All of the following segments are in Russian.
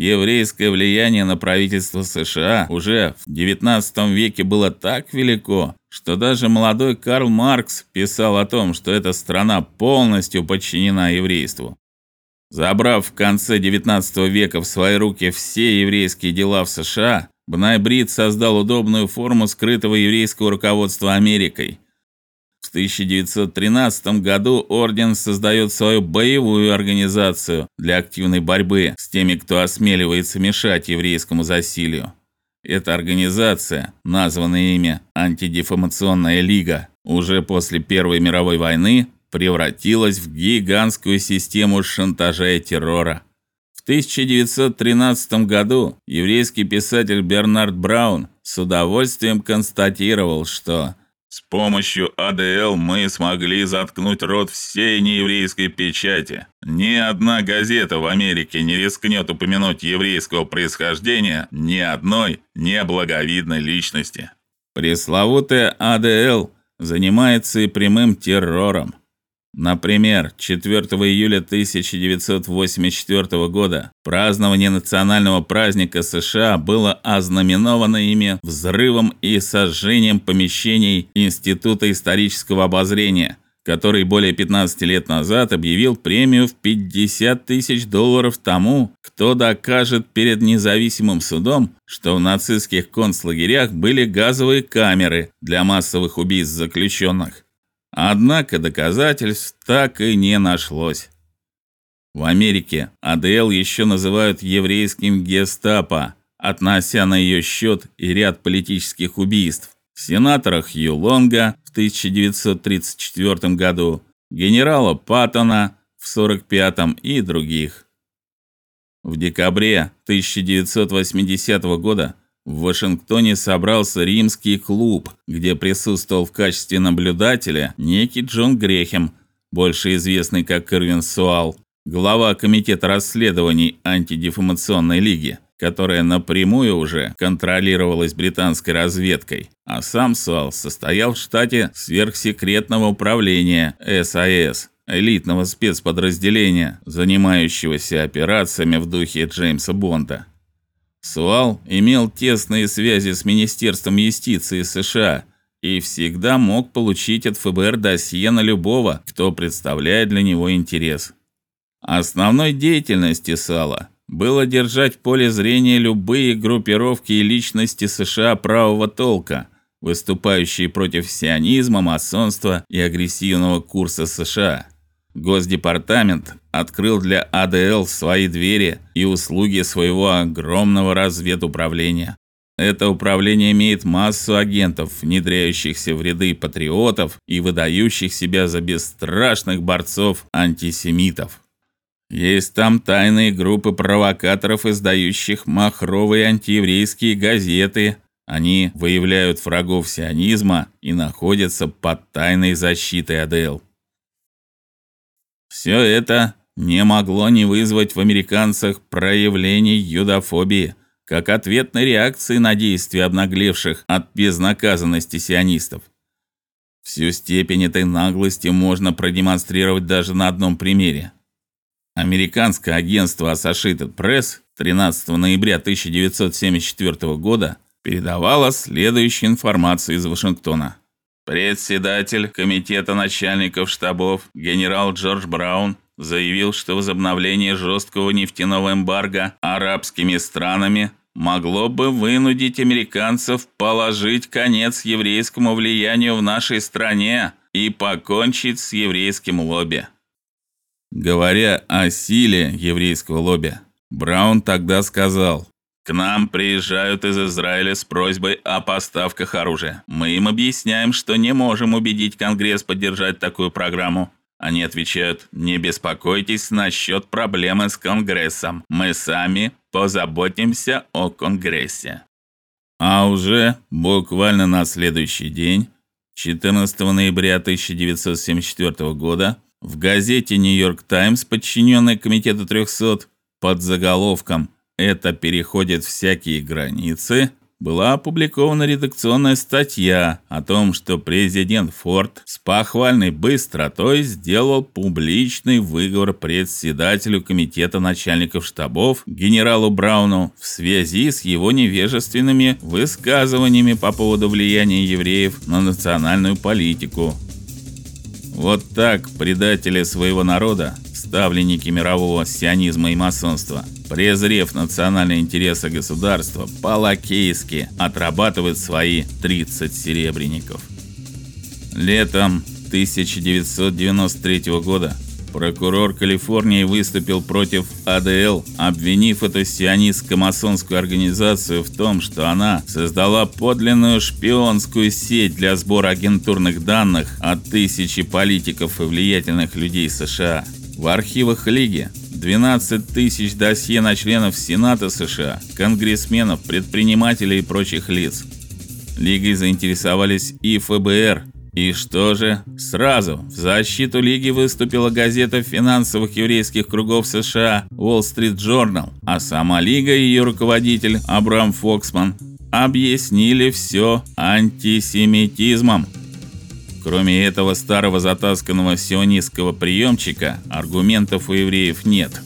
Еврейское влияние на правительство США уже в XIX веке было так велико, что даже молодой Карл Маркс писал о том, что эта страна полностью подчинена еврейству. Забрав в конце XIX века в свои руки все еврейские дела в США, Бнайбрид создал удобную форму скрытого еврейского руководства Америкой. В 1913 году орден создает свою боевую организацию для активной борьбы с теми, кто осмеливается мешать еврейскому засилию. Эта организация, названная ими Антидефамационная лига, уже после Первой мировой войны превратилась в гигантскую систему шантажа и террора. В 1913 году еврейский писатель Бернард Браун с удовольствием констатировал, что с помощью АДЛ мы смогли заткнуть рот всей нееврейской печати. Ни одна газета в Америке не рискнет упомянуть еврейского происхождения ни одной неблаговидной личности. Пресловутая АДЛ занимается и прямым террором. Например, 4 июля 1984 года празднование национального праздника США было ознаменовано ими взрывом и сожжением помещений Института исторического обозрения, который более 15 лет назад объявил премию в 50 тысяч долларов тому, кто докажет перед независимым судом, что в нацистских концлагерях были газовые камеры для массовых убийств заключенных. Однако доказательств так и не нашлось. В Америке АДЛ еще называют еврейским гестапо, относя на ее счет и ряд политических убийств. Сенатора Хью Лонга в 1934 году, генерала Паттона в 45 и других. В декабре 1980 года в Вашингтоне собрался римский клуб, где присутствовал в качестве наблюдателя некий Джон Грехем, больше известный как Ирвин Суал, глава комитета расследований антидефамационной лиги, которая напрямую уже контролировалась британской разведкой, а сам Суал состоял в штате сверхсекретного управления САС, элитного спецподразделения, занимающегося операциями в духе Джеймса Бонда. Суал имел тесные связи с Министерством юстиции США и всегда мог получить от ФБР досье на любого, кто представляет для него интерес. Основной деятельностью Сала было держать в поле зрения любые группировки и личности США правого толка, выступающие против сионизма, масонства и агрессивного курса США. Госдепартамент открыл для АДЛ свои двери и услуги своего огромного разведуправления. Это управление имеет массу агентов, внедряющихся в ряды патриотов и выдающих себя за бесстрашных борцов-антисемитов. Есть там тайные группы провокаторов, издающих махровые антиеврейские газеты. Они выявляют врагов сионизма и находятся под тайной защитой АДЛ. Все это не могло не вызвать в американцах проявлений юдофобии, как ответной реакции на действия обнаглевших от безнаказанности сионистов. Всю степень этой наглости можно продемонстрировать даже на одном примере. Американское агентство Associated Press 13 ноября 1974 года передавало следующую информацию из Вашингтона. Председатель комитета начальников штабов генерал Джордж Браун заявил, что возобновление жесткого нефтяного эмбарго арабскими странами могло бы вынудить американцев положить конец еврейскому влиянию в нашей стране и покончить с еврейским лобби. Говоря о силе еврейского лобби, Браун тогда сказал: к нам приезжают из Израиля с просьбой о поставках оружия. Мы им объясняем, что не можем убедить Конгресс поддержать такую программу. Они отвечают: "Не беспокойтесь насчет проблемы с Конгрессом. Мы сами позаботимся о Конгрессе". А уже буквально на следующий день, 14 ноября 1974 года, в газете Нью-Йорк Таймс, подчиненной комитету 300, под заголовком это переходит всякие границы, была опубликована редакционная статья о том, что президент Форд с похвальной быстротой сделал публичный выговор председателю комитета начальников штабов генералу Брауну в связи с его невежественными высказываниями по поводу влияния евреев на национальную политику. Вот так предатели своего народа, ставленники мирового сионизма и масонства – презрев национальные интересы государства, по-лакейски отрабатывает свои 30 серебряников. Летом 1993 года прокурор Калифорнии выступил против АДЛ, обвинив эту сионистско-масонскую организацию в том, что она создала подлинную шпионскую сеть для сбора агентурных данных от тысячи политиков и влиятельных людей США. В архивах лиги 12 тысяч досье на членов Сената США, конгрессменов, предпринимателей и прочих лиц. Лигой заинтересовались и ФБР. И что же? Сразу в защиту лиги выступила газета финансовых еврейских кругов США Wall Street Journal, а сама лига и ее руководитель Абрам Фоксман объяснили все антисемитизмом. Кроме этого старого затасканного сионистского приемчика, аргументов у евреев нет.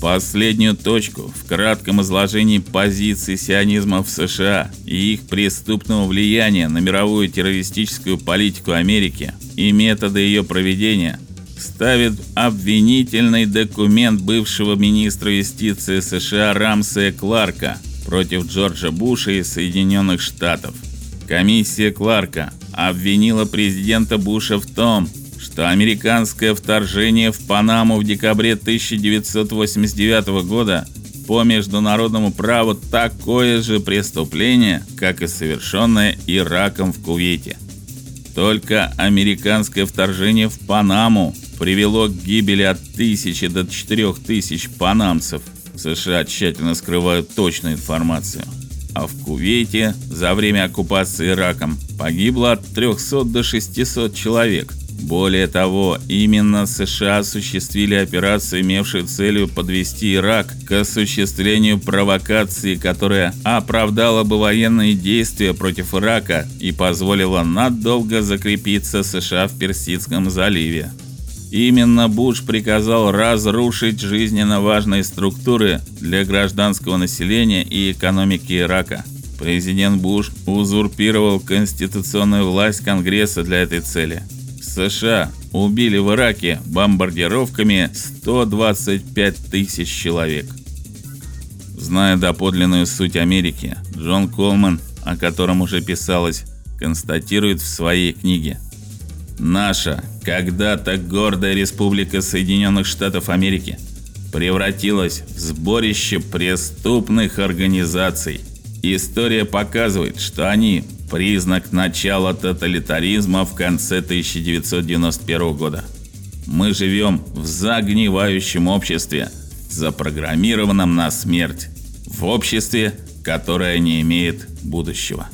Последнюю точку в кратком изложении позиций сионизма в США и их преступного влияния на мировую террористическую политику Америки и методы ее проведения ставит обвинительный документ бывшего министра юстиции США Рамсея Кларка против Джорджа Буша и Соединенных Штатов. Комиссия Кларка обвинила президента Буша в том, что американское вторжение в Панаму в декабре 1989 года по международному праву такое же преступление, как и совершенное Ираком в Кувейте. Только американское вторжение в Панаму привело к гибели от тысячи до четырех тысяч панамцев. США тщательно скрывают точную информацию а в Кувейте за время оккупации Ираком погибло от 300 до 600 человек. Более того, именно США осуществили операцию, имевшую целью подвести Ирак к осуществлению провокации, которая оправдала бы военные действия против Ирака и позволила надолго закрепиться США в Персидском заливе. Именно Буш приказал разрушить жизненно важные структуры для гражданского населения и экономики Ирака. Президент Буш узурпировал конституционную власть Конгресса для этой цели. США убили в Ираке бомбардировками 125 тысяч человек. Зная доподлинную суть Америки, Джон Колман, о котором уже писалось, констатирует в своей книге: Наша когда-то гордая республика Соединенных Штатов Америки превратилась в сборище преступных организаций. История показывает, что они признак начала тоталитаризма в конце 1991 года. Мы живем в загнивающем обществе, запрограммированном на смерть, в обществе, которое не имеет будущего.